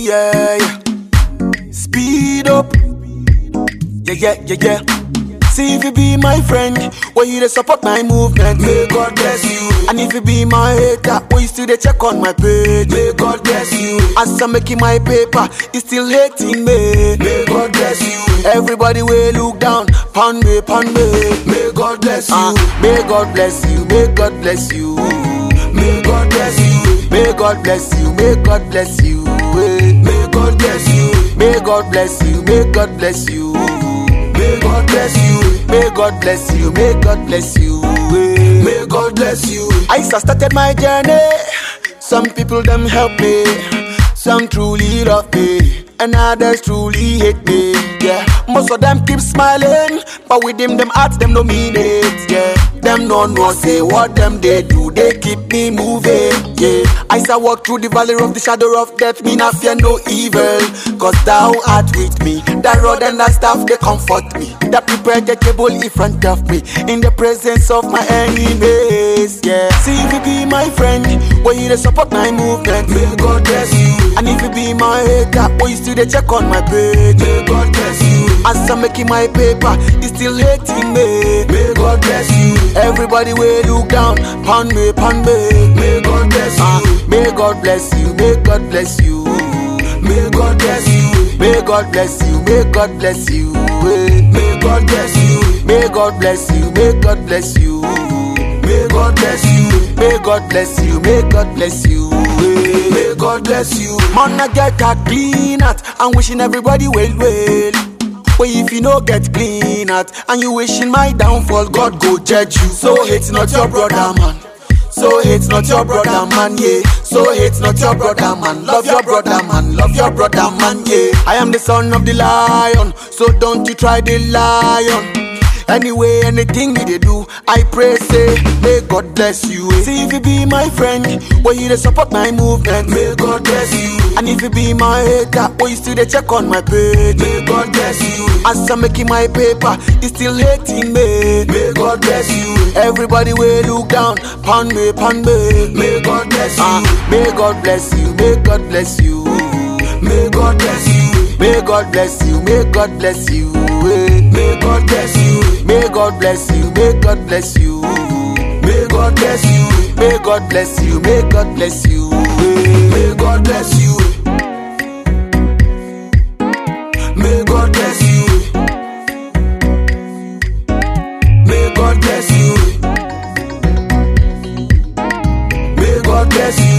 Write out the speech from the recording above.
yeah, yeah. Speed up, yeah, yeah, yeah, yeah. See if you be my friend, will you support my movement? May God bless you. And if you be my hater, will you still dey check on my page? May God bless you. As I'm making my paper, you still hating me. May God bless you. Everybody will look down, pound me, pound me. Ah, may God bless you. may God bless you. May God bless you. May God bless you. May God bless you. May God bless you. May God bless you. May God bless you. May God bless you. May God bless you. May God bless you. May God bless you. I started my journey. Some people them help me. Some truly love me. And others truly hate me. Yeah. Most of them keep smiling. But with them, them hearts, them no mean it. Yeah. Them no know say what them they do. They keep me moving. Yeah. I shall walk through the valley of the shadow of death. Me not fear no evil. Cause thou art with me. That rod and that staff they comfort me. That prepare the table in front of me. In the presence of my enemies. Yeah. See be my friend. Will you support my movement? May God bless you. And if you be my hater, will you still dey check on my page? May God bless you. As I'm making my paper, you still hating me. May God bless you. Everybody will look down, pound me, pound me. May God bless you. may God bless you. May God bless you. May God bless you. May God bless you. May God bless you. eh. May God bless you. May God bless you. May God bless you. May God bless you. May God bless you. May God bless you. God bless you. I get a clean heart. I'm wishing everybody well, well. But if you no get clean out and you wishing my downfall, God go judge you. So hate not your brother, man. So hate not your brother, man, yeah. So hate not your brother, man. Love your brother, man. Love your brother, man, yeah. I am the son of the lion, so don't you try the lion. Anyway, anything you they do, I pray say, may God bless you. eh. See if you be my friend, will you dey support my movement? May God bless you. And if you be my hater, will you still dey check on my page? May God bless you. As I'm making my paper, you still hating me. May God bless you. Everybody will look down, pound me, pound me. May God bless you. may God bless you. May God bless you. May God bless you. May God bless you. May God bless you. God bless you, may God bless you. May God bless you, may God bless you, may God bless you. May God bless you. May God bless you. May God bless you. May God bless you.